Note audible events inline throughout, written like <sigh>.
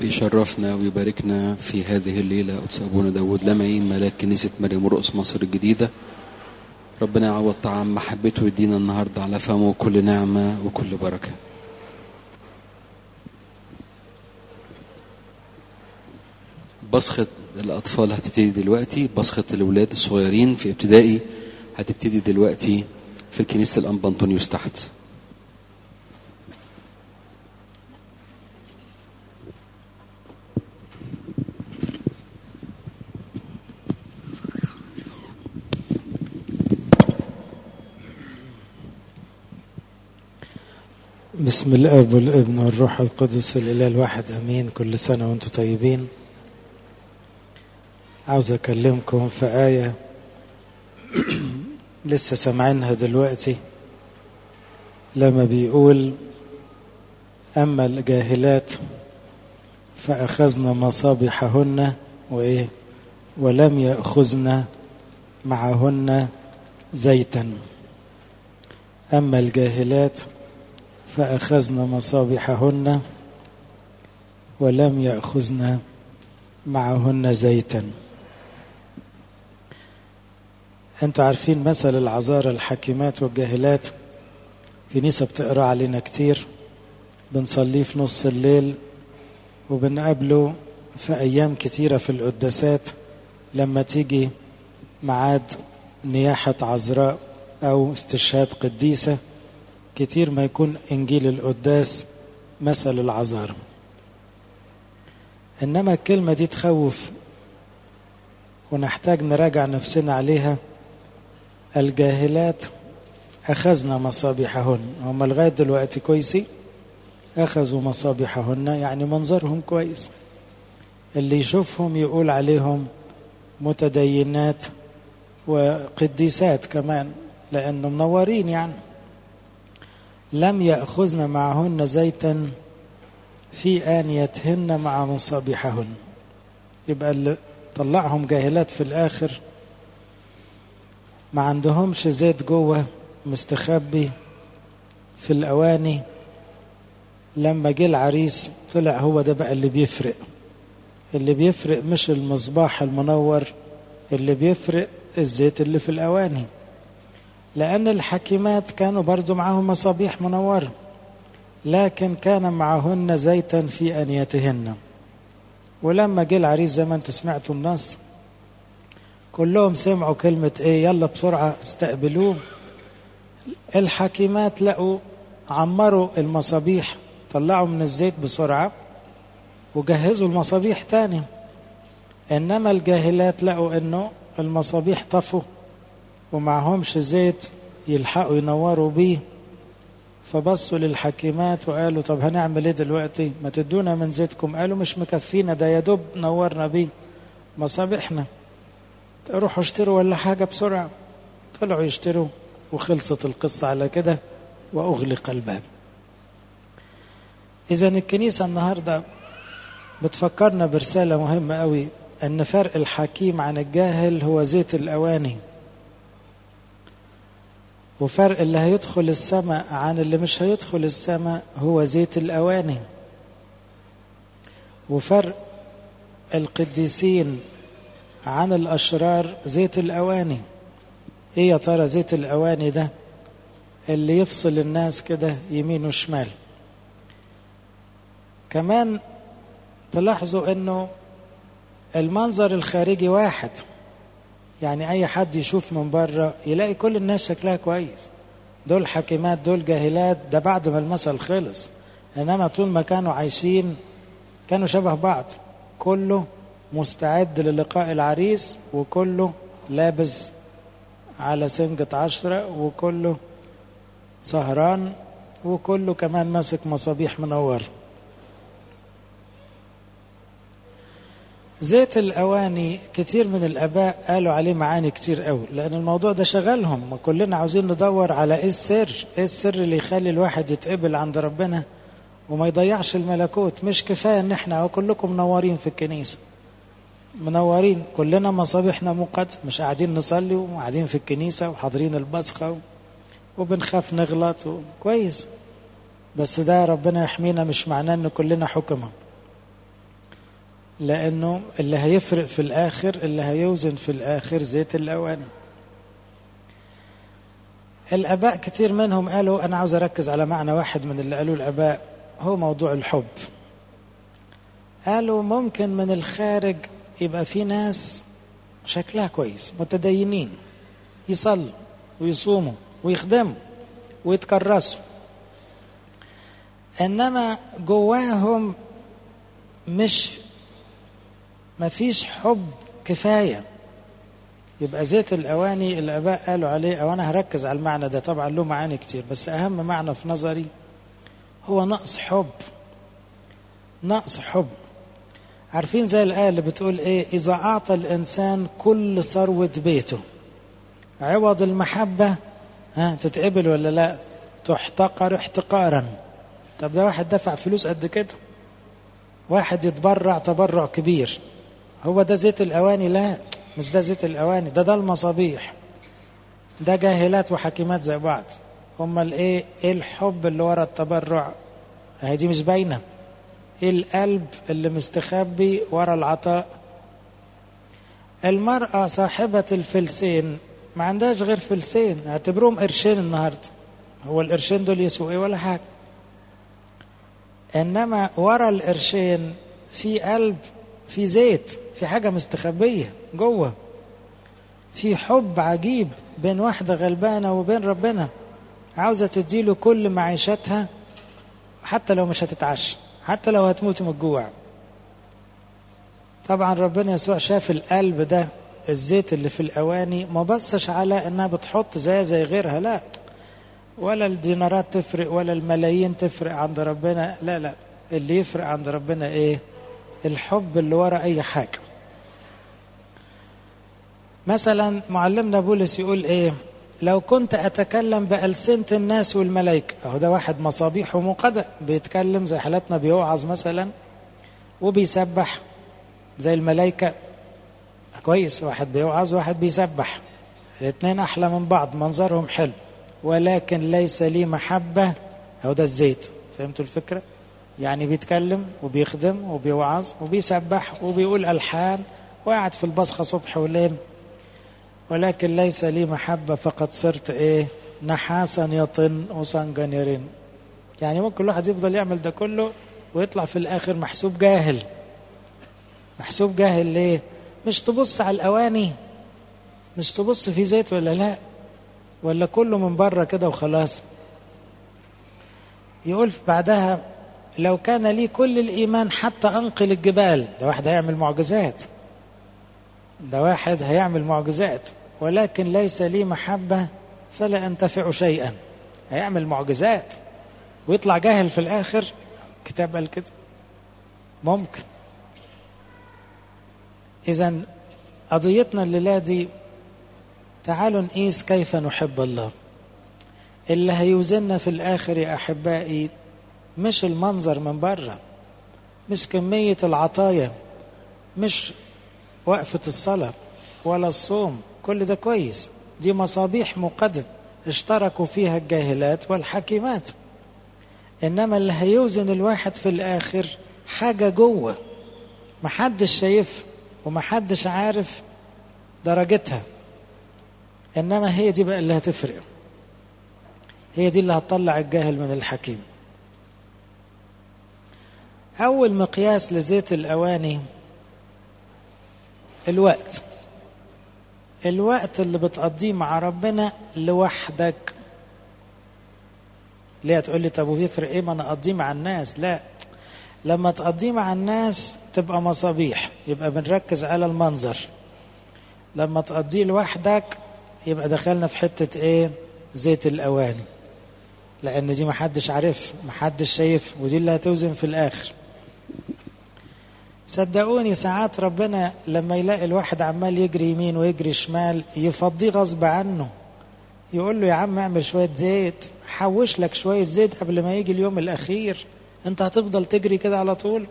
بيشرفنا ويباركنا في هذه الليلة قدس أبونا داود لمعين ملاك كنيسة مريم مرقس مصر الجديدة. ربنا يعوض طعام محبته ويدينا النهاردة على فمه كل نعمة وكل بركة. بصخة الأطفال هتبتدي دلوقتي بصخة الأولاد الصغيرين في ابتدائي هتبتدي دلوقتي في كنيسة الأنبا أنطونيوس تحت. بسم الاب والابن والروح القدس الإله الواحد آمين. كل سنة وأنتم طيبين. عاوز أكلمكم في آية <clears throat> لسه سامعينها دلوقتي. لما بيقول أما الجاهلات فأخذنا مصابيحهن وإيه؟ ولم ياخذن معهن زيتا. أما الجاهلات فأخذن مصابيحهن ولم يأخذن معهن زيتا. أنتوا عارفين مثل العذارى الحاكمات والجاهلات؟ كنيسة بتقرا علينا كتير. بنصليه في نص الليل وبنقابله في أيام كتيرة في القداسات لما تيجي معاد نياحة عذراء أو استشهاد قديسة. كتير ما يكون إنجيل القداس مثل العذارى إنما الكلمة دي تخوف ونحتاج نراجع نفسنا عليها. الجاهلات أخذنا مصابيحهن هم لغاية دلوقتي كويسين؟ أخذوا مصابيحهن يعني منظرهم كويس. اللي يشوفهم يقول عليهم متدينات وقديسات كمان لأنه منورين يعني. لم يأخذن معهن زيتا في آنيتهن مع مصابيحهن. يبقى اللي طلعهم جاهلات في الآخر ما عندهمش زيت جوه مستخبي في الأواني. لما جه العريس طلع هو ده بقى اللي بيفرق. اللي بيفرق مش المصباح المنور اللي بيفرق الزيت اللي في الأواني. لأن الحكيمات كانوا برضو معهم مصابيح منورة لكن كان معهن زيتا في أنيتهن. ولما جه العريس زي ما أنتم سمعتوا النص؟ كلهم سمعوا كلمة إيه يلا بسرعة استقبلوه. الحكيمات لقوا عمروا المصابيح طلعوا من الزيت بسرعة وجهزوا المصابيح تاني. إنما الجاهلات لقوا إنه المصابيح طفوا. ومعهمش زيت يلحقوا ينوروا بيه. فبصوا للحكيمات وقالوا طب هنعمل إيه دلوقتي؟ ما تدونا من زيتكم. قالوا مش مكفينا ده يا دوب نورنا بيه. مصابيحنا روحوا اشتروا ولا حاجة بسرعة. طلعوا يشتروا. وخلصت القصة على كده وأغلق الباب. إذا الكنيسة النهاردة بتفكرنا برسالة مهمة قوي أن فرق الحكيم عن الجاهل هو زيت الأواني. وفرق اللي هيدخل السماء عن اللي مش هيدخل السماء هو زيت الأواني. وفرق القديسين عن الأشرار زيت الأواني. إيه يا ترى زيت الأواني ده؟ اللي يفصل الناس كده يمين وشمال. كمان تلاحظوا إنه المنظر الخارجي واحد. يعني أي حد يشوف من بره يلاقي كل الناس شكلها كويس. دول حكيمات دول جاهلات ده بعد ما المثل خلص. إنما طول ما كانوا عايشين كانوا شبه بعض. كله مستعد للقاء العريس وكله لابس على سنجة عشرة وكله سهران وكله كمان ماسك مصابيح منور. زيت الأواني كتير من الآباء قالوا عليه معاني كتير قوي لأن الموضوع ده شغلهم ما كلنا عاوزين ندور على إيه السر إيه السر اللي يخلي الواحد يتقبل عند ربنا وما يضيعش الملكوت. مش كفاية إن إحنا كلكم منورين في الكنيسة. منورين كلنا مصابيحنا موقد مش قاعدين نصلي وقاعدين في الكنيسة وحاضرين البصخة وبنخاف نغلط كويس. بس ده ربنا يحمينا مش معناه إن كلنا حكمة لأنه اللي هيفرق في الآخر اللي هيوزن في الآخر زيت الأواني. الآباء كتير منهم قالوا أنا عاوز أركز على معنى واحد من اللي قالوه الآباء هو موضوع الحب. قالوا ممكن من الخارج يبقى في ناس شكلها كويس متدينين يصلوا ويصوموا ويخدموا ويتكرسوا. إنما جواهم مش مفيش حب كفاية. يبقى زيت الأواني الاباء قالوا عليه أو أنا هركز على المعنى ده طبعا له معاني كتير بس أهم معنى في نظري هو نقص حب. نقص حب. عارفين زي الآية اللي بتقول إيه؟ إذا أعطى الإنسان كل ثروة بيته. عوض المحبة ها تتقبل ولا لا؟ تحتقر احتقارا. طب ده واحد دفع فلوس قد كده؟ واحد يتبرع تبرع كبير. هو ده زيت الأواني؟ لا مش ده زيت الأواني ده ده المصابيح ده جاهلات وحكيمات زي بعض. امال إيه إيه الحب اللي ورا التبرع؟ هي دي مش باينة. إيه القلب اللي مستخبي ورا العطاء؟ المرأة صاحبة الفلسين ما عندهاش غير فلسين. اعتبروهم قرشين النهاردة. هو القرشين دول يسووا إيه ولا حاجة. إنما ورا القرشين في قلب في زيت. في حاجة مستخبية جوه. في حب عجيب بين واحدة غلبانة وبين ربنا. عاوزة تديله كل معيشتها حتى لو مش هتتعشى حتى لو هتموت من الجوع. طبعا ربنا يسوع شاف القلب ده الزيت اللي في الأواني ما بصش على إنها بتحط زي زي غيرها لا. ولا الدينارات تفرق ولا الملايين تفرق عند ربنا لا لا. اللي يفرق عند ربنا إيه؟ الحب اللي ورا أي حاجة. مثلا معلمنا بولس يقول إيه؟ لو كنت أتكلم بألسنة الناس والملائكة أهو ده واحد مصابيح ومقدة بيتكلم زي حالاتنا بيوعظ مثلا وبيسبح زي الملائكة كويس واحد بيوعظ واحد بيسبح. الاثنين أحلى من بعض منظرهم حلو. ولكن ليس لي محبة. أهو ده الزيت. فهمتوا الفكرة؟ يعني بيتكلم وبيخدم وبيوعظ وبيسبح وبيقول ألحان. وقاعد في البصخة صبح وليل. ولكن ليس لي محبة فقد صرت إيه؟ نحاسا يطن وصنجا يرن. يعني ممكن الواحد يفضل يعمل ده كله ويطلع في الآخر محسوب جاهل. محسوب جاهل ليه؟ مش تبص على الأواني. مش تبص في زيت ولا لا؟ ولا كله من بره كده وخلاص؟ يقول بعدها لو كان لي كل الإيمان حتى أنقل الجبال. ده واحد هيعمل معجزات. ده واحد هيعمل معجزات. ولكن ليس لي محبة فلا أنتفع شيئا. هيعمل معجزات ويطلع جاهل في الآخر. كتاب قال كده. ممكن. إذا قضيتنا الليلة دي تعالوا نقيس كيف نحب الله. اللي هيوزننا في الآخر يا أحبائي مش المنظر من بره مش كمية العطايا مش وقفة الصلاة ولا الصوم. كل ده كويس. دي مصابيح مقدم اشتركوا فيها الجاهلات والحكيمات إنما اللي هيوزن الواحد في الآخر حاجة جوة. محدش شايف ومحدش عارف درجتها. إنما هي دي بقى اللي هتفرق. هي دي اللي هتطلع الجاهل من الحكيم. أول مقياس لزيت الأواني الوقت. الوقت اللي بتقضيه مع ربنا لوحدك. ليه تقول لي طب ويفرق إيه؟ ما أنا أقضيه مع الناس. لا. لما تقضيه مع الناس تبقى مصابيح. يبقى بنركز على المنظر. لما تقضيه لوحدك يبقى دخلنا في حتة إيه؟ زيت الأواني. لأن دي محدش عارف محدش شايف ودي اللي هتوزن في الآخر. صدقوني ساعات ربنا لما يلاقي الواحد عمال يجري يمين ويجري شمال يفضيه غصب عنه. يقول له يا عم اعمل شوية زيت حوش لك شوية زيت قبل ما يجي اليوم الأخير. أنت هتفضل تجري كده على طول؟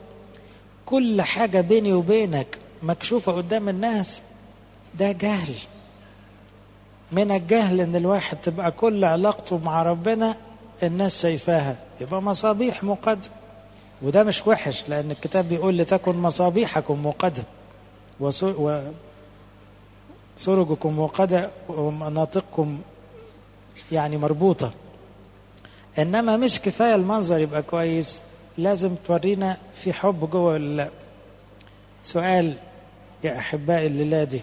كل حاجة بيني وبينك مكشوفة قدام الناس. ده جهل. من الجهل إن الواحد تبقى كل علاقته مع ربنا الناس شايفاها. يبقى مصابيح مقدم وده مش وحش لأن الكتاب بيقول لتكن مصابيحكم موقدة وسرجكم موقدة ومناطقكم يعني مربوطة. إنما مش كفاية المنظر يبقى كويس لازم تورينا في حب جوه ولا لا سؤال يا أحبائي الليلة دي.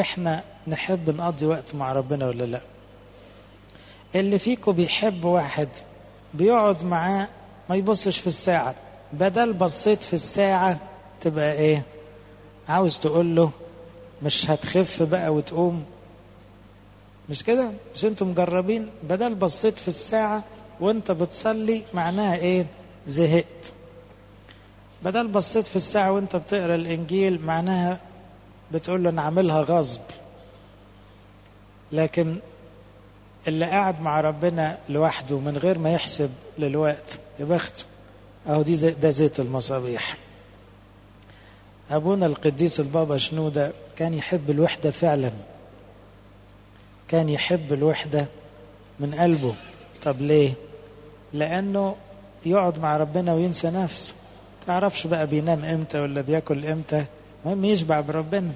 إحنا نحب نقضي وقت مع ربنا ولا لا؟ اللي فيكم بيحب واحد بيقعد معاه ما يبصش في الساعة. بدل بصيت في الساعة تبقى إيه؟ عاوز تقول له مش هتخف بقى وتقوم. مش كده؟ مش أنتم مجربين؟ بدل بصيت في الساعة وأنت بتصلي معناها إيه؟ زهقت. بدل بصيت في الساعة وأنت بتقرأ الإنجيل معناها بتقول له أنا عاملها غصب. لكن اللي قاعد مع ربنا لوحده من غير ما يحسب للوقت. يا أهو دي ده زيت المصابيح. أبونا القديس البابا شنودة كان يحب الوحدة فعلا. كان يحب الوحدة من قلبه. طب ليه؟ لأنه يقعد مع ربنا وينسى نفسه. تعرفش بقى بينام إمتى ولا بياكل إمتى؟ المهم يشبع بربنا.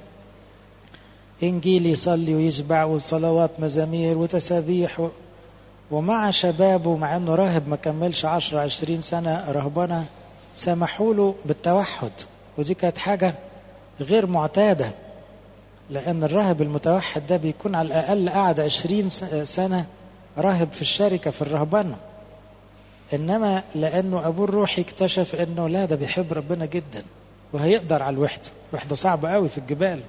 إنجيل يصلي ويشبع وصلوات مزامير وتسابيح. ومع شبابه مع إنه راهب ما كملش 10 20 سنة رهبنه سمحوا له بالتوحد. ودي كانت حاجة غير معتادة لأن الراهب المتوحد ده بيكون على الأقل قاعد 20 سنة راهب في الشركة في الرهبنه إنما لأنه أبوه الروحي اكتشف إنه لا ده بيحب ربنا جدا وهيقدر على الوحدة. الوحده صعبة قوي في الجبال.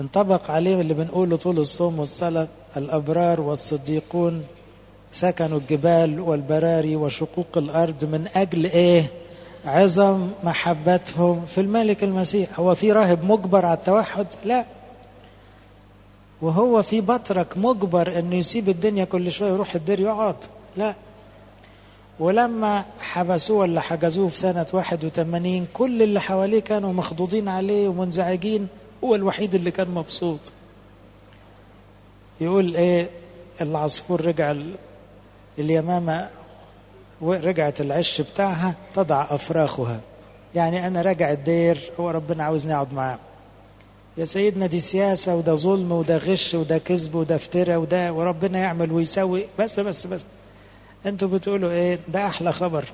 انطبق عليه اللي بنقوله طول الصوم والصلاة الأبرار والصديقون سكنوا الجبال والبراري وشقوق الأرض من أجل إيه؟ عظم محبتهم في الملك المسيح. هو في راهب مجبر على التوحد؟ لا. وهو في بطرك مجبر إنه يسيب الدنيا كل شوية يروح الدير يقعد؟ لا. ولما حبسوه ولا حجزوه في سنة 81 كل اللي حواليه كانوا مخضوضين عليه ومنزعجين. هو الوحيد اللي كان مبسوط. يقول إيه العصفور رجع اليمامة ورجعت العش بتاعها تضع أفراخها. يعني أنا راجع الدير هو ربنا عاوزني أقعد معاه. يا سيدنا دي سياسة وده ظلم وده غش وده كذب وده افتراء وده وربنا يعمل ويسوي. بس بس بس. أنتوا بتقولوا إيه؟ ده أحلى خبر.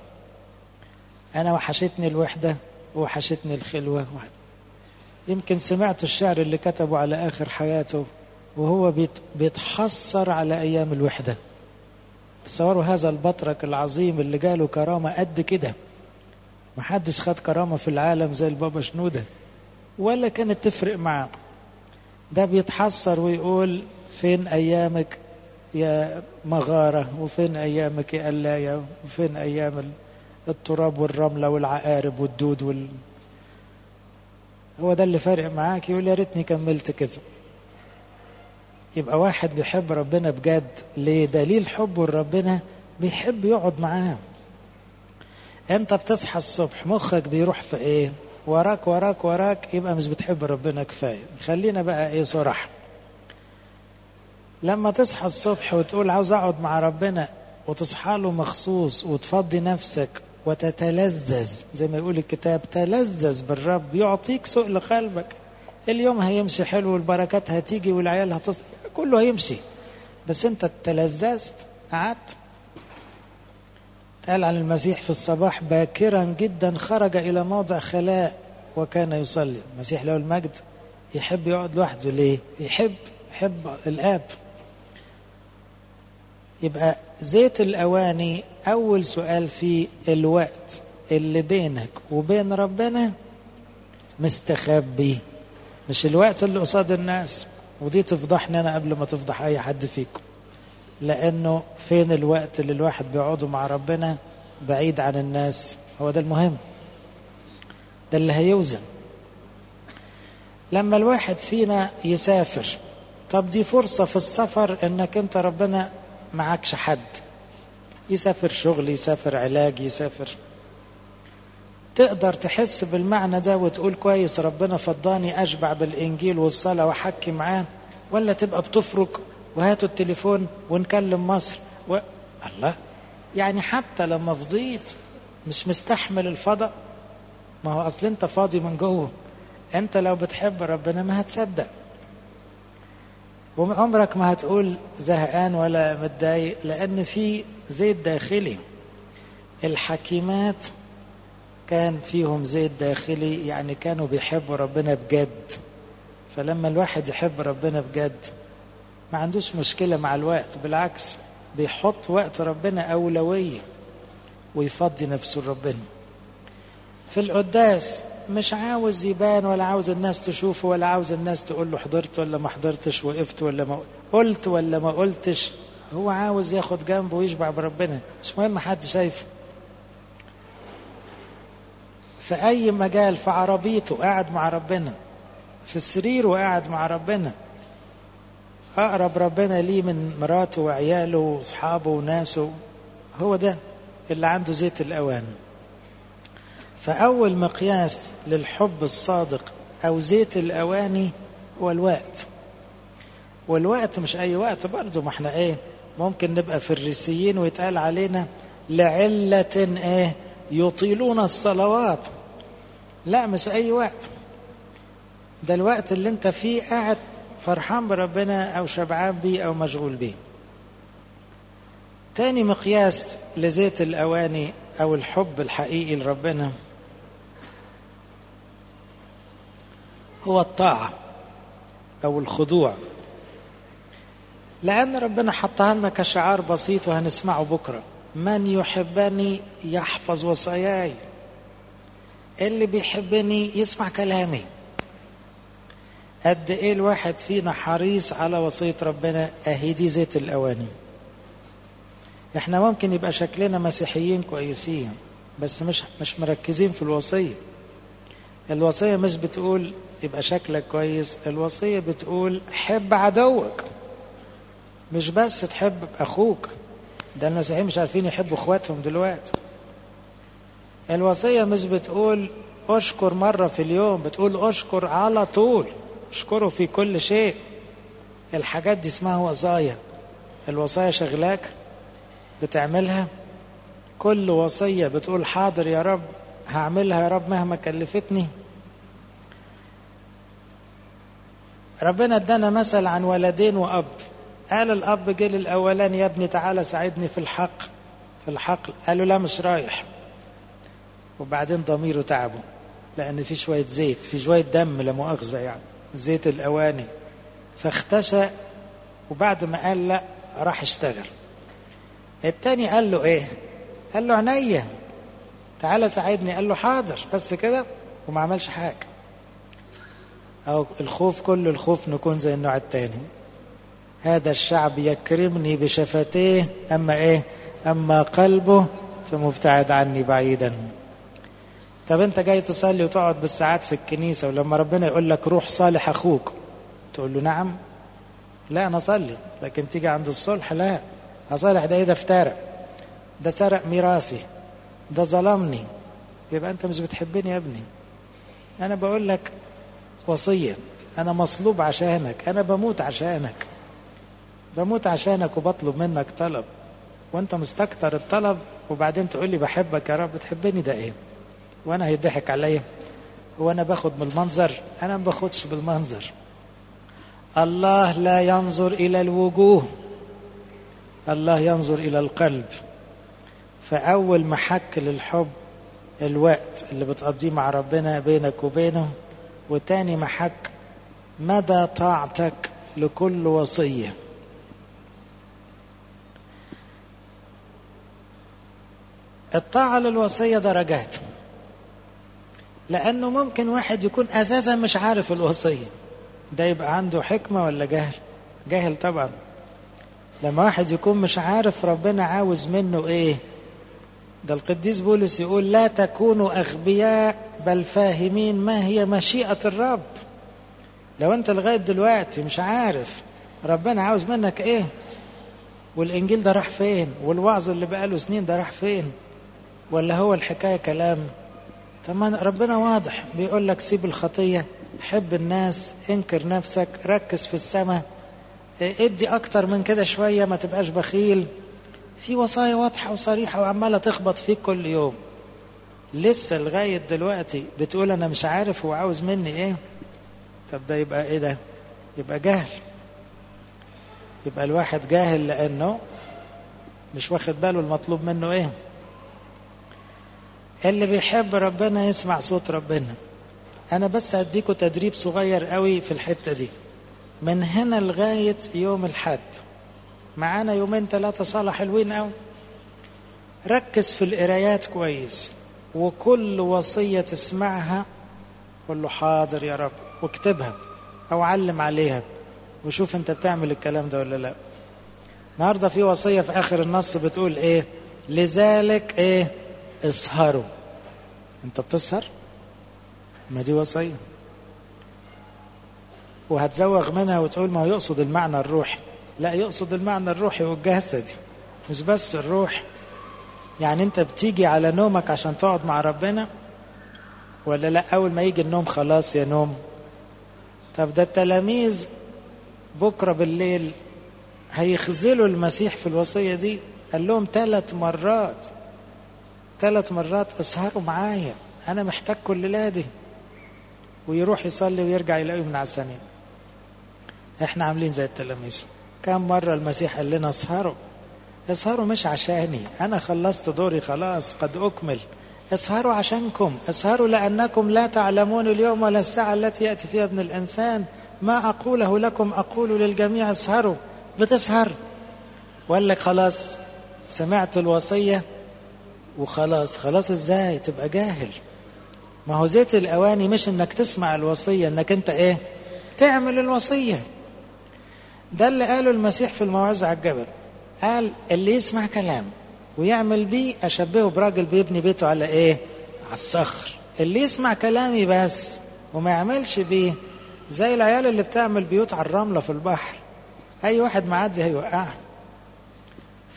أنا وحشتني الوحدة وحشتني الخلوة يمكن سمعت الشعر اللي كتبه على آخر حياته وهو بيتحسر على أيام الوحدة. تصوروا هذا البطرك العظيم اللي جاله كرامة قد كده. محدش خد كرامة في العالم زي البابا شنودة ولا كانت تفرق معاه. ده بيتحسر ويقول فين أيامك يا مغارة وفين أيامك يا قلاية وفين أيام التراب والرملة والعقارب والدود وال... هو ده اللي فارق معاك يقول يا ريتني كملت كده. يبقى واحد بيحب ربنا بجد ليه؟ دليل حبه لربنا بيحب يقعد معاه. انت بتصحى الصبح مخك بيروح في إيه؟ وراك وراك وراك يبقى مش بتحب ربنا كفاية. خلينا بقى إيه صراحة. لما تصحى الصبح وتقول عاوز اقعد مع ربنا وتصحى له مخصوص وتفضي نفسك وتتلذذ. زي ما يقول الكتاب تلذذ بالرب يعطيك سؤل قلبك اليوم هيمشي حلو والبركات هتيجي والعيال هتص كله هيمشي. بس انت تلذذت قعدت. قال عن المسيح في الصباح باكرا جدا خرج إلى موضع خلاء وكان يصلي. المسيح له المجد يحب يقعد لوحده. ليه؟ يحب يحب الآب. يبقى زيت الأواني أول سؤال فيه الوقت اللي بينك وبين ربنا مستخبي. مش الوقت اللي قصاد الناس ودي تفضحني أنا قبل ما تفضح أي حد فيكم. لأنه فين الوقت اللي الواحد بيقعده مع ربنا بعيد عن الناس؟ هو ده المهم. ده اللي هيوزن. لما الواحد فينا يسافر طب دي فرصة في السفر إنك أنت ربنا معكش حد. يسافر شغل يسافر علاج يسافر. تقدر تحس بالمعنى ده وتقول كويس ربنا فضاني أشبع بالإنجيل والصلاة وأحكي معاه ولا تبقى بتفرك وهاتوا التليفون ونكلم مصر؟ و... الله. يعني حتى لما فضيت مش مستحمل الفضاء؟ ما هو أصل أنت فاضي من جوه. أنت لو بتحب ربنا ما هتصدق. وعمرك ما هتقول زهقان ولا متضايق لأن في زيت داخلي. الحكيمات كان فيهم زيت داخلي يعني كانوا بيحبوا ربنا بجد. فلما الواحد يحب ربنا بجد ما عندوش مشكلة مع الوقت بالعكس بيحط وقت ربنا أولوية ويفضي نفسه لربنا. في القداس مش عاوز يبان ولا عاوز الناس تشوفه ولا عاوز الناس تقول له حضرت ولا ما حضرتش وقفت ولا ما قلت ولا ما قلتش. هو عاوز ياخد جنبه ويشبع بربنا. مش مهم حد شايفه. في أي مجال في عربيته قاعد مع ربنا. في السرير وقاعد مع ربنا. أقرب ربنا ليه من مراته وعياله وأصحابه وناسه. هو ده اللي عنده زيت الأوان. فأول مقياس للحب الصادق أو زيت الأواني هو الوقت. والوقت مش أي وقت برضه ما إحنا إيه ممكن نبقى فريسيين ويتقال علينا لعلة إيه يطيلون الصلوات. لا مش أي وقت. ده الوقت اللي أنت فيه قاعد فرحان بربنا أو شبعان بيه أو مشغول بيه. تاني مقياس لزيت الأواني أو الحب الحقيقي لربنا هو الطاعة أو الخضوع. لأن ربنا حطها لنا كشعار بسيط وهنسمعه بكرة. من يحبني يحفظ وصاياي. اللي بيحبني يسمع كلامي. قد إيه الواحد فينا حريص على وصية ربنا؟ أهي دي زيت الأواني. إحنا ممكن يبقى شكلنا مسيحيين كويسين بس مش مش مركزين في الوصية. الوصية مش بتقول يبقى شكلك كويس. الوصية بتقول حب عدوك مش بس تحب أخوك. ده المسيحيين مش عارفين يحبوا إخواتهم دلوقتي. الوصية مش بتقول أشكر مرة في اليوم بتقول أشكر على طول أشكره في كل شيء. الحاجات دي اسمها وصايا الوصايا شغلاك بتعملها. كل وصية بتقول حاضر يا رب هعملها يا رب مهما كلفتني. ربنا ادانا مثل عن ولدين وأب. قال الأب جه للاولاني يا ابني تعالى ساعدني في الحق. في الحقل قال له لا مش رايح. وبعدين ضميره تعبه لأن في شوية زيت في شوية دم لا مؤاخذة يعني زيت الأواني. فاختشى وبعد ما قال لا راح اشتغل. التاني قال له إيه؟ قال له عينيا. تعالى ساعدني. قال له حاضر. بس كده وما عملش حاجة. أو الخوف كل الخوف نكون زي النوع التاني. هذا الشعب يكرمني بشفتيه أما إيه؟ أما قلبه فمبتعد عني بعيدا. طب أنت جاي تصلي وتقعد بالساعات في الكنيسة ولما ربنا يقول لك روح صالح أخوك تقول له نعم. لا أنا اصلي لكن تيجي عند الصلح لا. أصالح ده إيه؟ ده افترق ده سرق ميراثي. ده ظلمني. يبقى أنت مش بتحبني يا ابني. أنا بقول لك وصية. أنا مصلوب عشانك. أنا بموت عشانك. بموت عشانك وبطلب منك طلب. وأنت مستكتر الطلب وبعدين تقول لي بحبك يا رب. بتحبني ده إيه؟ وأنا هيضحك عليا. وأنا باخد من المنظر أنا ما باخدش بالمنظر. الله لا ينظر إلى الوجوه. الله ينظر إلى القلب. فأول محك للحب الوقت اللي بتقضيه مع ربنا بينك وبينه وتاني محك مدى طاعتك لكل وصية؟ الطاعة للوصية درجات. لأنه ممكن واحد يكون أساسا مش عارف الوصية. ده يبقى عنده حكمة ولا جهل؟ جهل طبعا. لما واحد يكون مش عارف ربنا عاوز منه إيه؟ ده القديس بولس يقول لا تكونوا أغبياء بل فاهمين ما هي مشيئة الرب. لو أنت لغاية دلوقتي مش عارف ربنا عاوز منك إيه والإنجيل ده راح فين والوعظ اللي بقاله سنين ده راح فين ولا هو الحكاية كلام؟ طب ربنا واضح بيقول لك سيب الخطية حب الناس انكر نفسك ركز في السماء ادي أكتر من كده شوية ما تبقاش بخيل. في وصايا واضحة وصريحة وعمالة تخبط فيك كل يوم. لسه لغاية دلوقتي بتقول أنا مش عارف هو عاوز مني إيه؟ طب ده يبقى إيه ده؟ يبقى جهل يبقى الواحد جاهل لأنه مش واخد باله المطلوب منه إيه؟ اللي بيحب ربنا يسمع صوت ربنا. أنا بس هديكوا تدريب صغير قوي في الحتة دي. من هنا لغاية يوم الحد. معانا يومين ثلاثة صلاة حلوين قوي. ركز في القرايات كويس وكل وصية تسمعها قول له حاضر يا رب واكتبها أو علم عليها وشوف أنت بتعمل الكلام ده ولا لا. النهاردة في وصية في آخر النص بتقول إيه؟ لذلك إيه؟ اسهروا. أنت بتسهر؟ ما دي وصية. وهتزوغ منها وتقول ما هو يقصد المعنى الروحي. لا يقصد المعنى الروحي والجسدي مش بس الروح. يعني انت بتيجي على نومك عشان تقعد مع ربنا؟ ولا لا أول ما يجي النوم خلاص يا نوم؟ طب ده التلاميذ بكرة بالليل هيخذلوا المسيح في الوصية دي؟ قال لهم ثلاث مرات ثلاث مرات أسهروا معايا أنا محتاجكم الليلة دي ويروح يصلي ويرجع يلاقيه من عسانين إحنا عاملين زي التلاميذ. كم مرة المسيح قال لنا اسهروا. اسهروا مش عشاني. أنا خلصت دوري خلاص قد أكمل. اسهروا عشانكم. اسهروا لأنكم لا تعلمون اليوم ولا الساعة التي يأتي فيها ابن الإنسان. ما أقوله لكم أقول للجميع اسهروا. بتسهر. وقال لك خلاص سمعت الوصية وخلاص. خلاص إزاي؟ تبقى جاهل. ما هو زيت الأواني مش إنك تسمع الوصية إنك أنت إيه؟ تعمل الوصية. ده اللي قاله المسيح في الموعظة على الجبل. قال اللي يسمع كلام ويعمل بيه أشبهه براجل بيبني بيته على إيه؟ على الصخر. اللي يسمع كلامي بس وما يعملش بيه زي العيال اللي بتعمل بيوت على الرملة في البحر. أي واحد معدي هيوقعه.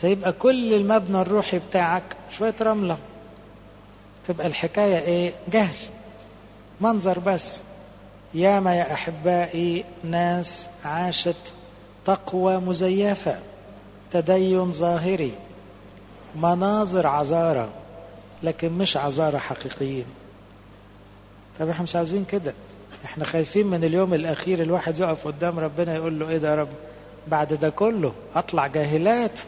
فيبقى كل المبنى الروحي بتاعك شوية رملة. تبقى الحكاية إيه؟ جهل. منظر بس. ياما يا أحبائي ناس عاشت تقوى مزيفة تدين ظاهري مناظر عذارة لكن مش عذارة حقيقيين. طب إحنا مش عاوزين كده. إحنا خايفين من اليوم الأخير الواحد يقف قدام ربنا يقول له إيه ده يا رب؟ بعد ده كله أطلع جاهلات.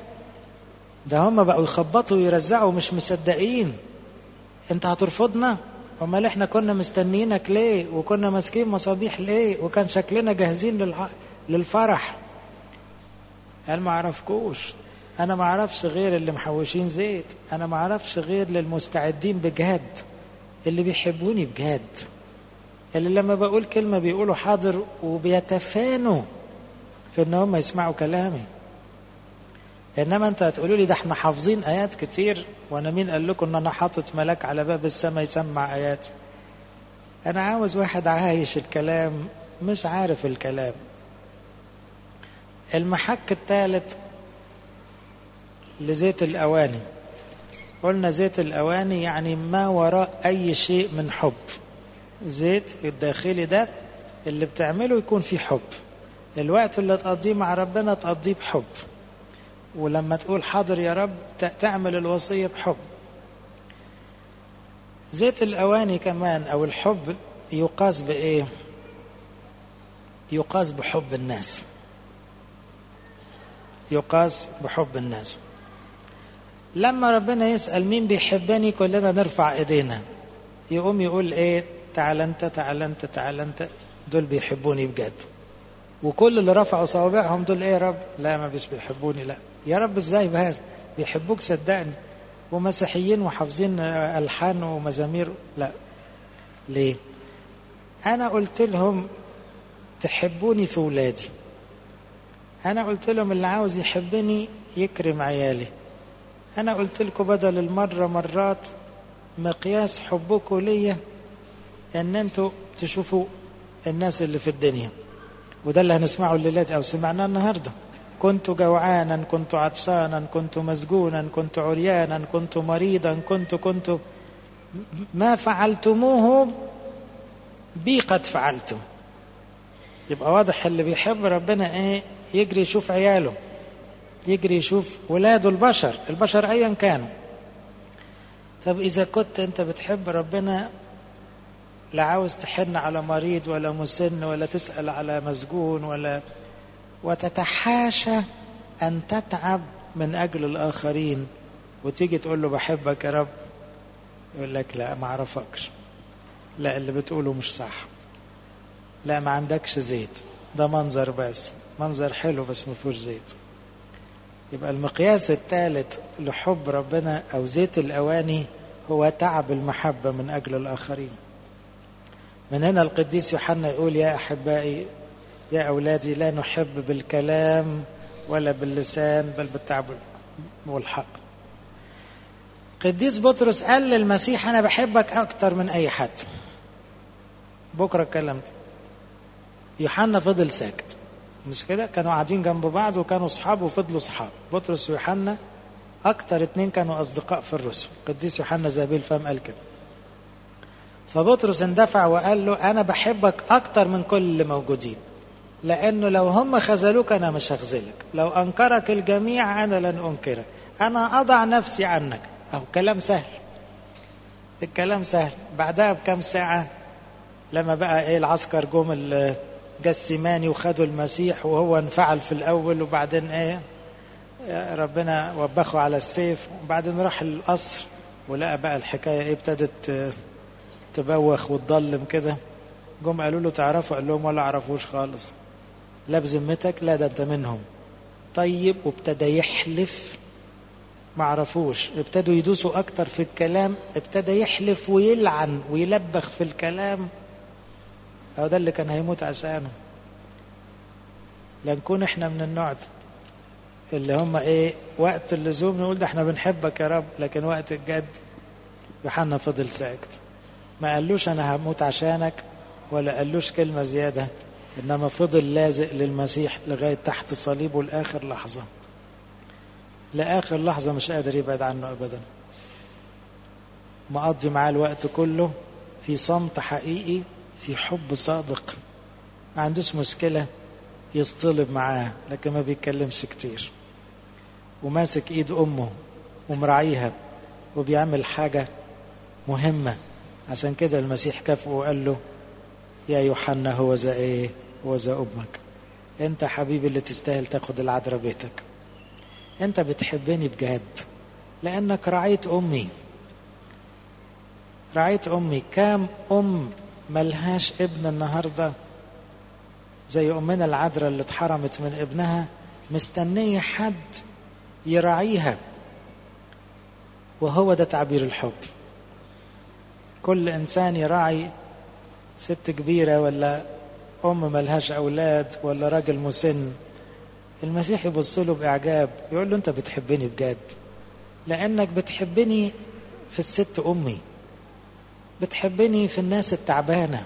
ده هم بقوا يخبطوا ويرزعوا مش مصدقين. انت هترفضنا؟ أمال إحنا كنا مستنيينك ليه؟ وكنا ماسكين مصابيح ليه؟ وكان شكلنا جاهزين للع... للفرح. قال ما أعرفكوش. أنا ما أعرفش غير اللي محوشين زيت. أنا ما أعرفش غير للمستعدين بجد اللي بيحبوني بجد اللي لما بقول كلمة بيقولوا حاضر وبيتفانوا في إن هم يسمعوا كلامي. إنما انت هتقولوا لي ده إحنا حافظين آيات كتير وأنا مين قال لكم إن أنا حاطط ملاك على باب السماء يسمع آيات؟ أنا عاوز واحد عايش الكلام مش عارف الكلام. المحك الثالث لزيت الأواني. قلنا زيت الأواني يعني ما وراء أي شيء من حب. زيت الداخلي ده اللي بتعمله يكون فيه حب. الوقت اللي تقضيه مع ربنا تقضيه بحب. ولما تقول حاضر يا رب تعمل الوصية بحب. زيت الأواني كمان أو الحب يقاس بإيه؟ يقاس بحب الناس. يقاس بحب الناس. لما ربنا يسأل مين بيحبني كلنا نرفع إيدينا. يقوم يقول إيه؟ تعال أنت تعال أنت تعال أنت. دول بيحبوني بجد. وكل اللي رفعوا صوابعهم دول إيه يا رب؟ لا ما بيش بيحبوني لا. يا رب إزاي بهذا؟ بيحبوك صدقني. ومسيحيين وحافظين ألحان ومزامير لا. ليه؟ أنا قلت لهم تحبوني في ولادي. أنا قلت لهم اللي عاوز يحبني يكرم عيالي. أنا قلت لكم بدل المرة مرات مقياس حبكم ليا إن أنتوا تشوفوا الناس اللي في الدنيا. وده اللي هنسمعه الليلات أو سمعناه النهارده. كنت جوعانا كنت عطشانا كنت مسجونا كنت عريانا كنت مريضا كنت كنت ما فعلتموه بي قد فعلتم. يبقى واضح اللي بيحب ربنا إيه؟ يجري يشوف عياله يجري يشوف ولاده البشر البشر ايا كانوا. طب إذا كنت أنت بتحب ربنا لا عاوز تحن على مريض ولا مسن ولا تسأل على مسجون ولا وتتحاشى أن تتعب من أجل الآخرين وتيجي تقول له بحبك يا رب يقول لك لا ما أعرفكش. لا اللي بتقوله مش صح. لا ما عندكش زيت. ده منظر بس. منظر حلو بس ما فيهوش زيت. يبقى المقياس الثالث لحب ربنا أو زيت الأواني هو تعب المحبة من أجل الآخرين. من هنا القديس يوحنا يقول يا أحبائي يا أولادي لا نحب بالكلام ولا باللسان بل بالتعب والحق. قديس بطرس قال للمسيح أنا بحبك أكتر من أي حد. بكرة اتكلمت. يوحنا فضل ساكت. مش كده؟ كانوا قاعدين جنب بعض وكانوا أصحاب وفضلوا أصحاب. بطرس ويوحنا أكتر اتنين كانوا أصدقاء في الرسل. قديس يوحنا زابيل فهم قال كده. فبطرس اندفع وقال له أنا بحبك أكتر من كل اللي موجودين. لأنه لو هم خذلوك أنا مش هخذلك. لو أنكرك الجميع أنا لن أنكرك. أنا أضع نفسي عنك. أهو كلام سهل. الكلام سهل. بعدها بكم ساعة لما بقى إيه العسكر جم جسماني وخدوا المسيح وهو انفعل في الأول وبعدين إيه ربنا وبخه على السيف وبعدين راح القصر ولقى بقى الحكاية إيه ابتدت تبوخ وتضلم كده. جم قالوا له تعرفوا قال لهم ولا أعرفوش خالص. لا بذمتك لا ده أنت منهم. طيب وابتدى يحلف. ما عرفوش. ابتدوا يدوسوا أكتر في الكلام ابتدى يحلف ويلعن ويلبخ في الكلام. هو ده اللي كان هيموت عشانه. لنكون إحنا من النوع ده. اللي هم إيه وقت اللزوم نقول ده إحنا بنحبك يا رب لكن وقت الجد يوحنا فضل ساكت. ما قالوش أنا هموت عشانك ولا قالوش كلمة زيادة إنما فضل لازق للمسيح لغاية تحت صليبه لآخر لحظة. لآخر لحظة مش قادر يبعد عنه ابدا. مقضي معاه الوقت كله في صمت حقيقي في حب صادق. ما عندوش مشكلة يصطلب معاه لكن ما بيتكلمش كتير. وماسك إيد أمه ومراعيها وبيعمل حاجة مهمة. عشان كده المسيح كافئه وقال له يا يوحنا هو ذا إيه؟ هو ذا أمك أنت حبيبي اللي تستاهل تاخد العذراء بيتك. أنت بتحبني بجد لأنك رعيت أمي. رعيت أمي. كام أم ملهاش ابن النهارده. زي أمنا العذراء اللي اتحرمت من ابنها مستنية حد يراعيها. وهو ده تعبير الحب. كل إنسان يراعي ست كبيرة ولا أم ملهاش أولاد ولا راجل مسن. المسيح يبص له بإعجاب يقول له أنت بتحبني بجد. لأنك بتحبني في الست أمي. بتحبني في الناس التعبانة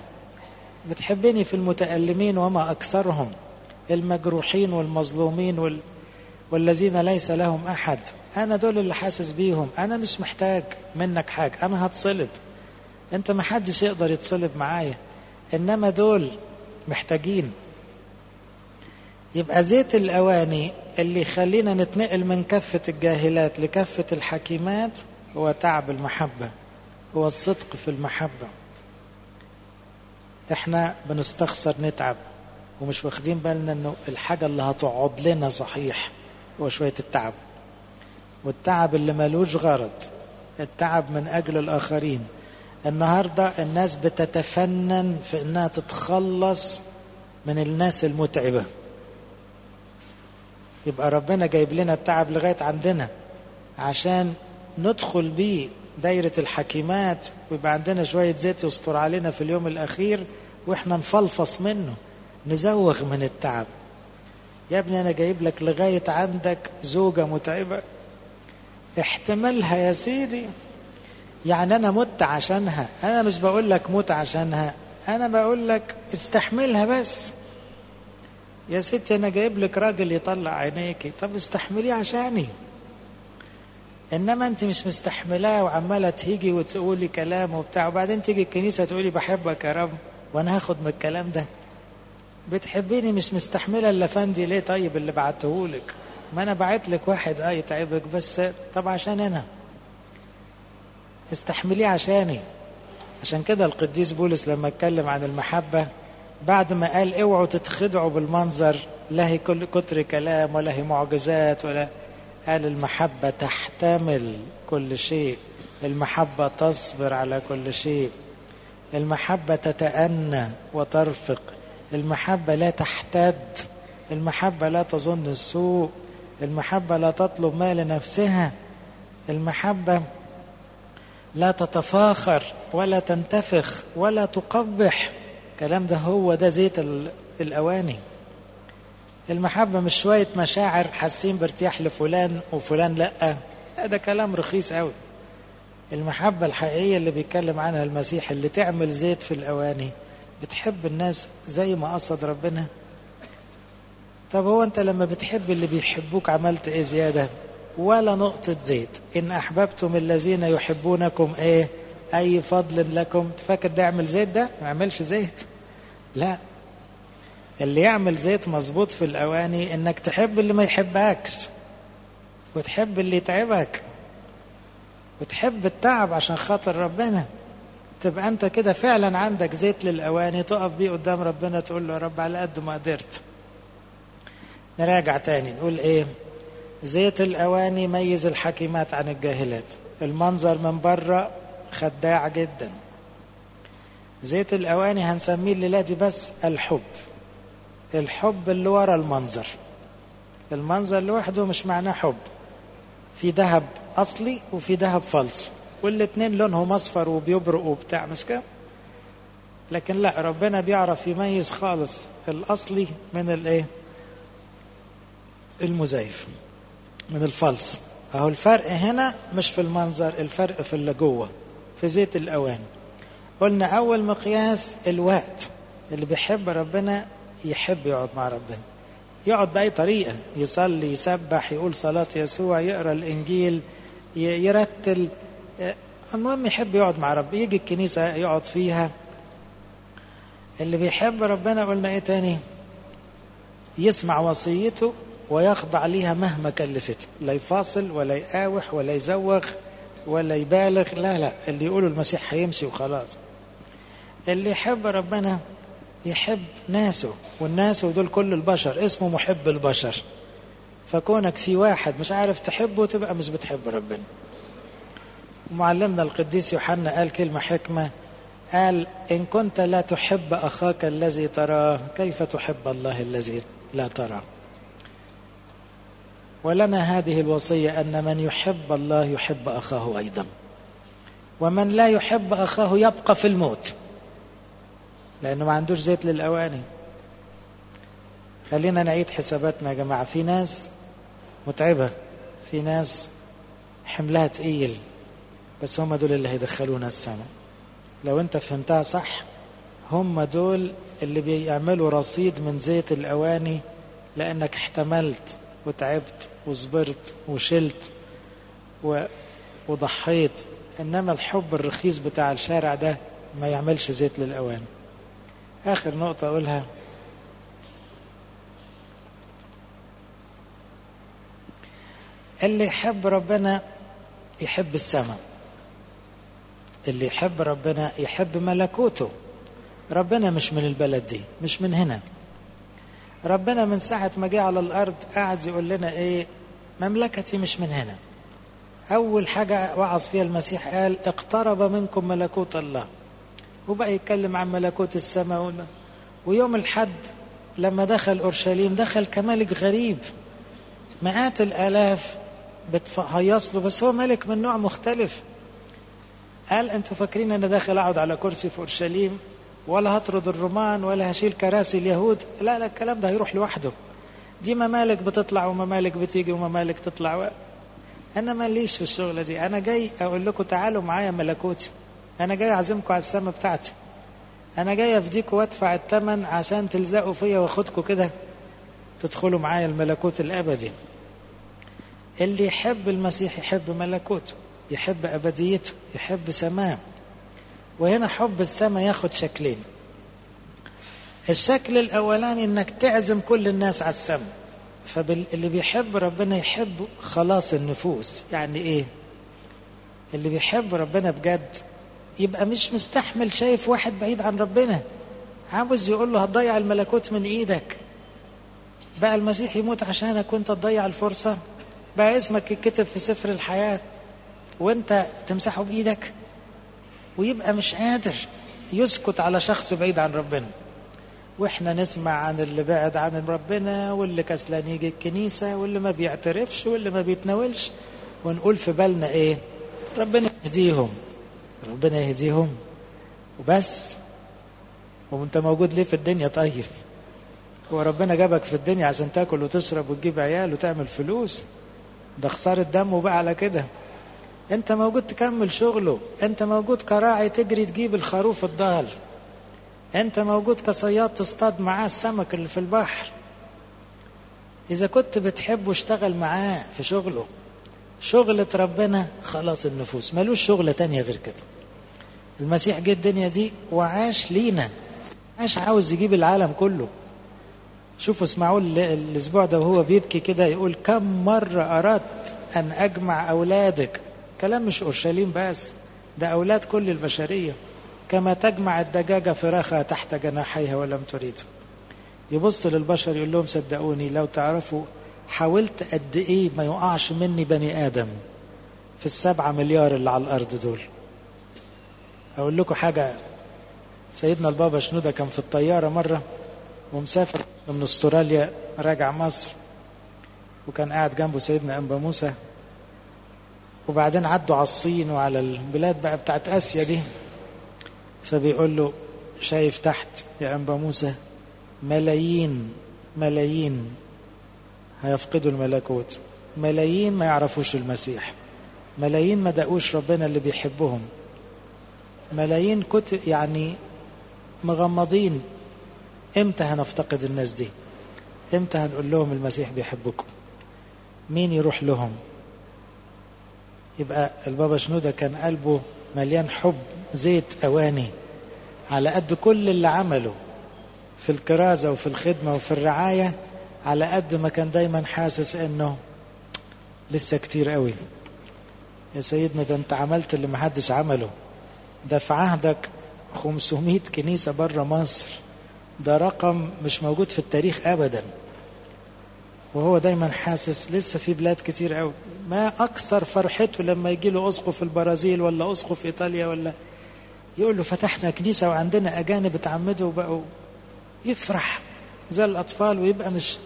بتحبني في المتألمين وما أكثرهم المجروحين والمظلومين وال... والذين ليس لهم أحد. أنا دول اللي حاسس بيهم. أنا مش محتاج منك حاجة. أنا هتصلب. أنت ما حدش يقدر يتصلب معايا. إنما دول محتاجين. يبقى زيت الأواني اللي يخلينا نتنقل من كفة الجاهلات لكفة الحكيمات هو تعب المحبة. هو الصدق في المحبة. إحنا بنستخسر نتعب ومش واخدين بالنا إنه الحاجة اللي هتقعد لنا صحيح هو شوية التعب. والتعب اللي ملوش غرض التعب من أجل الآخرين. النهاردة الناس بتتفنن في إنها تتخلص من الناس المتعبة. يبقى ربنا جايب لنا التعب لغاية عندنا عشان ندخل بيه دايرة الحكيمات ويبقى عندنا شوية زيت يستر علينا في اليوم الأخير وإحنا نفلفص منه نزوغ من التعب. يا ابني أنا جايب لك لغاية عندك زوجة متعبة. احتملها يا سيدي يعني أنا مت عشانها. أنا مش بقول لك موت عشانها أنا بقول لك استحملها بس. يا ستي أنا جايب لك راجل يطلع عينيكي طب استحمليه عشاني. إنما أنت مش مستحملاه وعمالة تيجي وتقولي كلام وبتاع وبعدين تيجي الكنيسة تقولي بحبك يا رب وأنا هاخد من الكلام ده. بتحبيني مش مستحملة الافندي ليه طيب اللي بعتهولك؟ ما أنا بعت لك واحد آه يتعبك بس طب عشان أنا. استحمليه عشاني. عشان كده القديس بولس لما اتكلم عن المحبة بعد ما قال اوعوا تتخدعوا بالمنظر لا هي كل كتر كلام ولا هي معجزات ولا قال المحبة تحتمل كل شيء؟ المحبة تصبر على كل شيء. المحبة تتأنى وترفق. المحبة لا تحتد. المحبة لا تظن السوء. المحبة لا تطلب ما لنفسها المحبة لا تتفاخر ولا تنتفخ ولا تقبح. الكلام ده هو ده زيت الأواني. المحبة مش شوية مشاعر حاسين بارتياح لفلان وفلان لأ. ده كلام رخيص قوي المحبة الحقيقية اللي بيتكلم عنها المسيح اللي تعمل زيت في الأواني. بتحب الناس زي ما قصد ربنا؟ طب هو أنت لما بتحب اللي بيحبوك عملت إيه زيادة؟ ولا نقطة زيت. إن أحببتم الذين يحبونكم إيه؟ أي فضل لكم. تفكر ده يعمل زيت ده؟ ما يعملش زيت. لا اللي يعمل زيت مظبوط في الأواني إنك تحب اللي ما يحبكش وتحب اللي يتعبك وتحب التعب عشان خاطر ربنا. تبقى أنت كده فعلا عندك زيت للأواني تقف بيه قدام ربنا تقول له يا رب على قد ما قدرت. نراجع تاني نقول إيه؟ زيت الأواني يميز الحكيمات عن الجاهلات. المنظر من بره خداع جدا. زيت الأواني هنسميه الليلة دي بس الحب. الحب اللي ورا المنظر. المنظر لوحده مش معناه حب. في ذهب أصلي وفي ذهب فالص والاتنين لونهم أصفر وبيبرق وبتاع مش كده؟ لكن لا ربنا بيعرف يميز خالص الأصلي من الإيه؟ المزيف من الفلس. أهو الفرق هنا مش في المنظر الفرق في اللي جوه في زيت الاواني قلنا أول مقياس الوقت اللي بيحب ربنا يحب يقعد مع ربنا. يقعد بأي طريقة. يصلي يسبح يقول صلاة يسوع يقرأ الإنجيل يرتل. المهم يحب يقعد مع ربنا يجي الكنيسة يقعد فيها. اللي بيحب ربنا قلنا إيه تاني؟ يسمع وصيته ويخضع ليها مهما كلفته. لا يفاصل ولا يقاوح ولا يزوغ ولا يبالغ. لا لا اللي يقوله المسيح هيمشي وخلاص. اللي يحب ربنا يحب ناسه والناس دول كل البشر اسمه محب البشر. فكونك في واحد مش عارف تحبه تبقى مش بتحب ربنا. معلمنا القديس يوحنا قال كلمة حكمة قال إن كنت لا تحب أخاك الذي تراه كيف تحب الله الذي لا تراه؟ ولنا هذه الوصية أن من يحب الله يحب أخاه أيضا. ومن لا يحب أخاه يبقى في الموت. لأنه ما عندوش زيت للأواني. خلينا نعيد حساباتنا يا جماعة. في ناس متعبة. في ناس حملها تقيل. بس هم دول اللي هيدخلونا السماء. لو انت فهمتها صح هم دول اللي بيعملوا رصيد من زيت الأواني لأنك احتملت وتعبت وصبرت وشلت و... وضحيت. إنما الحب الرخيص بتاع الشارع ده ما يعملش زيت للاوان آخر نقطة أقولها. اللي يحب ربنا يحب السماء. اللي يحب ربنا يحب ملكوته. ربنا مش من البلد دي مش من هنا. ربنا من ساعة ما جه على الأرض قاعد يقول لنا إيه مملكتي مش من هنا. أول حاجة وعظ فيها المسيح قال اقترب منكم ملكوت الله. وبقى يتكلم عن ملكوت السماء ويوم الحد لما دخل أورشليم دخل كملك غريب. مئات الآلاف بتهيص له بس هو ملك من نوع مختلف. قال أنتوا فاكرين أنا داخل أقعد على كرسي في أورشليم؟ ولا هطرد الرومان ولا هشيل كراسي اليهود. لا لا الكلام ده هيروح لوحده. دي ممالك بتطلع وممالك بتيجي وممالك تطلع. و... أنا ماليش في الشغلة دي. أنا جاي أقول لكم تعالوا معايا ملكوتي أنا جاي أعزمكم على السما بتاعتي. أنا جاي أفديكم وأدفع الثمن عشان تلزقوا فيا وأخدكم كده. تدخلوا معايا الملكوت الأبدي. اللي يحب المسيح يحب ملكوته يحب أبديته يحب سماه. وهنا حب السماء ياخد شكلين. الشكل الأولاني إنك تعزم كل الناس على السماء فاللي بيحب ربنا يحب خلاص النفوس. يعني إيه؟ اللي بيحب ربنا بجد يبقى مش مستحمل شايف واحد بعيد عن ربنا. عاوز يقول له هتضيع الملكوت من إيدك. بقى المسيح يموت عشانك وانت تضيع الفرصة. بقى اسمك يتكتب في سفر الحياة وانت تمسحه بإيدك. ويبقى مش قادر يسكت على شخص بعيد عن ربنا. وإحنا نسمع عن اللي بعد عن ربنا واللي كسلان يجي الكنيسة واللي ما بيعترفش واللي ما بيتناولش. ونقول في بالنا إيه؟ ربنا يهديهم. ربنا يهديهم. وبس. وانت موجود ليه في الدنيا طيب؟ هو ربنا جابك في الدنيا عشان تاكل وتشرب وتجيب عيال وتعمل فلوس. ده خسارة دم بقى على كده. انت موجود تكمل شغله. انت موجود كراعي تجري تجيب الخروف الضال. انت موجود كصياد تصطاد معاه السمك اللي في البحر. إذا كنت بتحبه اشتغل معاه في شغله. شغلة ربنا خلاص النفوس. ملوش شغلة تانية غير كده. المسيح جه الدنيا دي وعاش لينا. عاش عاوز يجيب العالم كله. شوفوا اسمعوا الأسبوع ده وهو بيبكي كده يقول كم مرة أردت أن أجمع أولادك. كلام مش أورشليم بس ده أولاد كل البشرية. كما تجمع الدجاجة فراخها تحت جناحيها ولم تريد. يبص للبشر يقول لهم صدقوني لو تعرفوا حاولت قد إيه ما يقعش مني بني آدم في السبعة مليار اللي على الأرض دول. أقول لكم حاجة. سيدنا البابا شنودة كان في الطيارة مرة ومسافر من أستراليا راجع مصر وكان قاعد جنبه سيدنا انبا موسى. وبعدين عدوا على الصين وعلى البلاد بقى بتاعت آسيا دي. فبيقول له شايف تحت يا انبا موسى ملايين ملايين هيفقدوا الملكوت. ملايين ما يعرفوش المسيح. ملايين ما دقوش ربنا اللي بيحبهم. ملايين كتب يعني مغمضين. إمتى هنفتقد الناس دي؟ إمتى هنقول لهم المسيح بيحبكم؟ مين يروح لهم؟ يبقى البابا شنودة كان قلبه مليان حب زيت أواني على قد كل اللي عمله في الكرازة وفي الخدمة وفي الرعاية على قد ما كان دايما حاسس إنه لسه كتير قوي. يا سيدنا ده أنت عملت اللي محدش عمله. ده في عهدك 500 كنيسة بره مصر. ده رقم مش موجود في التاريخ ابدا. وهو دايما حاسس لسه في بلاد كتير قوي ما أكثر فرحته لما يجي له اسقف البرازيل ولا اسقف إيطاليا ولا يقول له فتحنا كنيسة وعندنا أجانب اتعمدوا وبقوا يفرح زي الأطفال ويبقى مش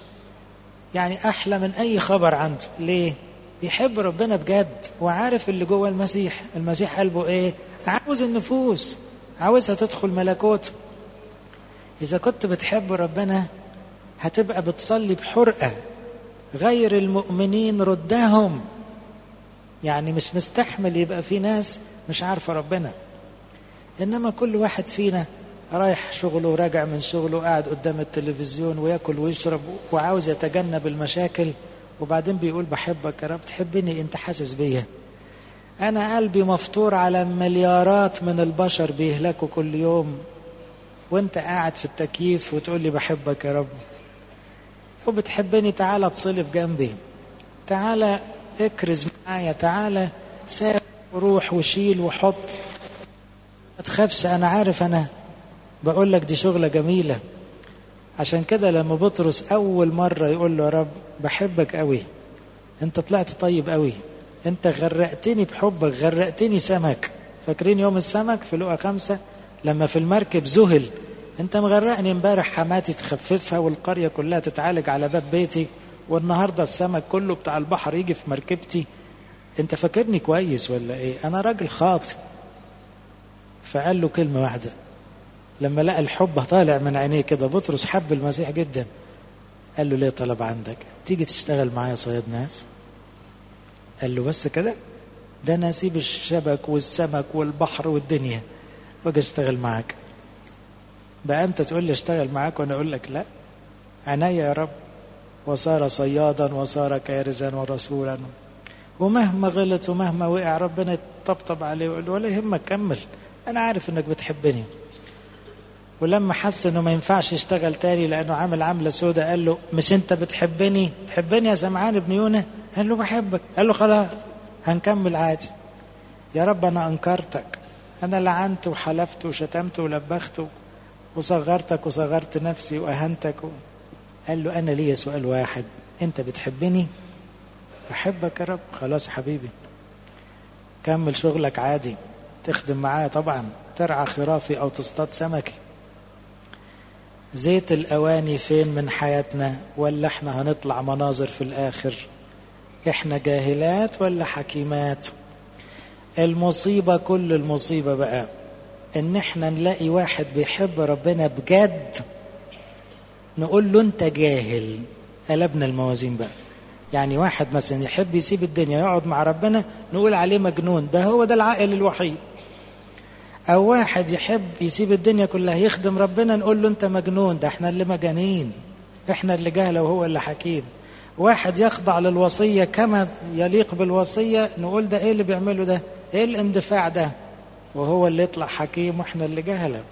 يعني أحلى من أي خبر عنده. ليه؟ بيحب ربنا بجد وعارف اللي جوه المسيح. المسيح قلبه إيه؟ عاوز النفوس عاوزها تدخل ملكوته إذا كنت بتحب ربنا هتبقى بتصلي بحرقة غير المؤمنين ردهم. يعني مش مستحمل يبقى في ناس مش عارفة ربنا. إنما كل واحد فينا رايح شغله وراجع من شغله قاعد قدام التلفزيون وياكل ويشرب وعاوز يتجنب المشاكل. وبعدين بيقول بحبك يا رب تحبني؟ أنت حاسس بيا. أنا قلبي مفطور على مليارات من البشر بيهلكوا كل يوم. وأنت قاعد في التكييف وتقول لي بحبك يا رب. وبتحبني تعالى تصلي بجنبي. تعالى اكرز معايا. تعالى سافر وروح وشيل وحط. ما تخافش أنا عارف أنا بقول لك دي شغلة جميلة. عشان كده لما بطرس أول مرة يقول له يا رب بحبك قوي أنت طلعت طيب قوي انت غرقتني بحبك غرقتني سمك. فاكرين يوم السمك؟ في لقا خمسة لما في المركب ذهل. انت مغرقني امبارح حماتي تخففها والقرية كلها تتعالج على باب بيتي. والنهاردة السمك كله بتاع البحر يجي في مركبتي. انت فاكرني كويس ولا إيه؟ أنا راجل خاطئ. فقال له كلمة واحدة. لما لقى الحب طالع من عينيه كده بطرس حب المسيح جدا. قال له ليه طلب عندك؟ تيجي تشتغل معايا صياد ناس؟ قال له بس كده؟ ده أنا أسيب الشبك والسمك والبحر والدنيا وأجي أشتغل معاك. بقى أنت تقول لي أشتغل معاك وأنا أقول لك لا. عينيا يا رب وصار صيادا وصار كارزا ورسولا. ومهما غلط ومهما وقع ربنا يطبطب عليه ويقول ولا يهمك كمل. أنا عارف إنك بتحبني. ولما حس إنه ما ينفعش يشتغل تاني لأنه عامل عملة سودة قال له مش أنت بتحبني؟ تحبني يا سمعان ابن يونة؟ قال له بحبك. قال له خلاص هنكمل عادي. يا رب أنا أنكرتك. أنا لعنت وحلفت وشتمت ولبخت وصغرتك وصغرت نفسي وأهنتك. و... قال له أنا ليا سؤال واحد. أنت بتحبني؟ بحبك يا رب. خلاص حبيبي. كمل شغلك عادي. تخدم معايا طبعا. ترعى خرافي أو تصطاد سمكي زيت الأواني فين من حياتنا؟ ولا إحنا هنطلع مناظر في الآخر؟ إحنا جاهلات ولا حكيمات؟ المصيبة كل المصيبة بقى. إن إحنا نلاقي واحد بيحب ربنا بجد نقول له أنت جاهل. قلبنا الموازين بقى. يعني واحد مثلا يحب يسيب الدنيا يقعد مع ربنا نقول عليه مجنون. ده هو ده العاقل الوحيد. أو واحد يحب يسيب الدنيا كلها يخدم ربنا نقول له أنت مجنون. ده إحنا اللي مجانين. إحنا اللي جهله وهو اللي حكيم. واحد يخضع للوصية كما يليق بالوصية نقول ده إيه اللي بيعمله ده؟ إيه الاندفاع ده؟ وهو اللي يطلع حكيم وإحنا اللي جهلة.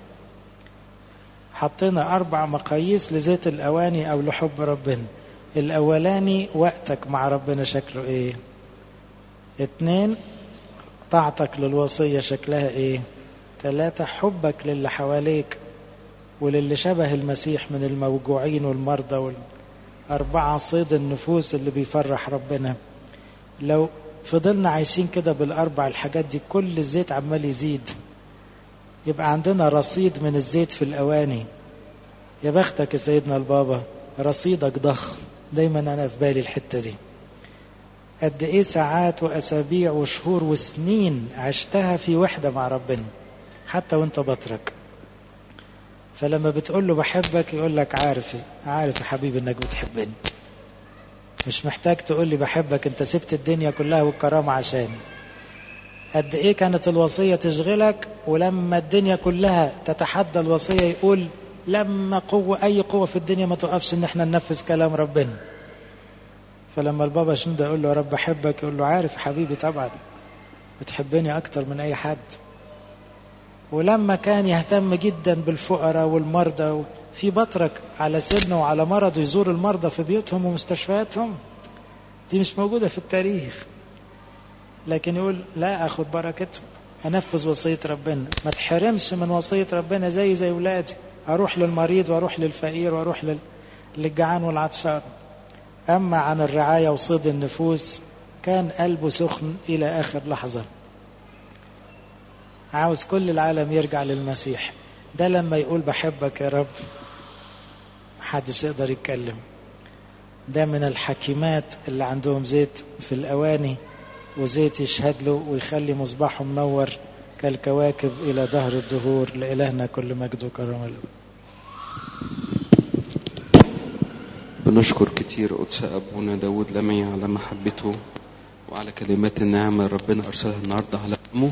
حطينا أربع مقاييس لزيت الأواني أو لحب ربنا. الأولاني وقتك مع ربنا شكله إيه؟ اتنين طاعتك للوصية شكلها إيه؟ ثلاثة حبك للي حواليك وللي شبه المسيح من الموجوعين والمرضى وال... أربعة صيد النفوس اللي بيفرح ربنا. لو فضلنا عايشين كده بالأربع الحاجات دي كل الزيت عمال يزيد. يبقى عندنا رصيد من الزيت في الأواني. يا بختك يا سيدنا البابا رصيدك ضخم. دايما أنا في بالي الحتة دي. قد إيه ساعات وأسابيع وشهور وسنين عشتها في وحدة مع ربنا حتى وأنت بترك فلما بتقول له بحبك يقول لك عارف عارف يا حبيبي إنك بتحبني. مش محتاج تقول لي بحبك أنت سبت الدنيا كلها والكرامة عشان قد إيه كانت الوصية تشغلك؟ ولما الدنيا كلها تتحدى الوصية يقول لما قوة أي قوة في الدنيا ما توقفش إن إحنا ننفذ كلام ربنا. فلما البابا شنودة يقول له يا رب أحبك يقول له عارف حبيبي طبعا بتحبني أكتر من أي حد. ولما كان يهتم جدا بالفقراء والمرضى في بطرك على سنه وعلى مرضه يزور المرضى في بيوتهم ومستشفياتهم دي مش موجودة في التاريخ. لكن يقول لا أخذ بركته أنفذ وصية ربنا. ما تحرمش من وصية ربنا زي زي ولادي. أروح للمريض وأروح للفقير وأروح للجعان والعطشان. أما عن الرعاية وصيد النفوس كان قلبه سخن إلى آخر لحظة. عاوز كل العالم يرجع للمسيح. ده لما يقول بحبك يا رب محدش يقدر يتكلم. ده من الحكيمات اللي عندهم زيت في الأواني وزيت يشهد له ويخلي مصباحه منور كالكواكب إلى دهر الدهور لإلهنا كل مجد وكرم له. بنشكر كتير قدس أبونا داود لمعي على محبته وعلى كلمات النعمة ربنا أرسلها النهاردة على أمه.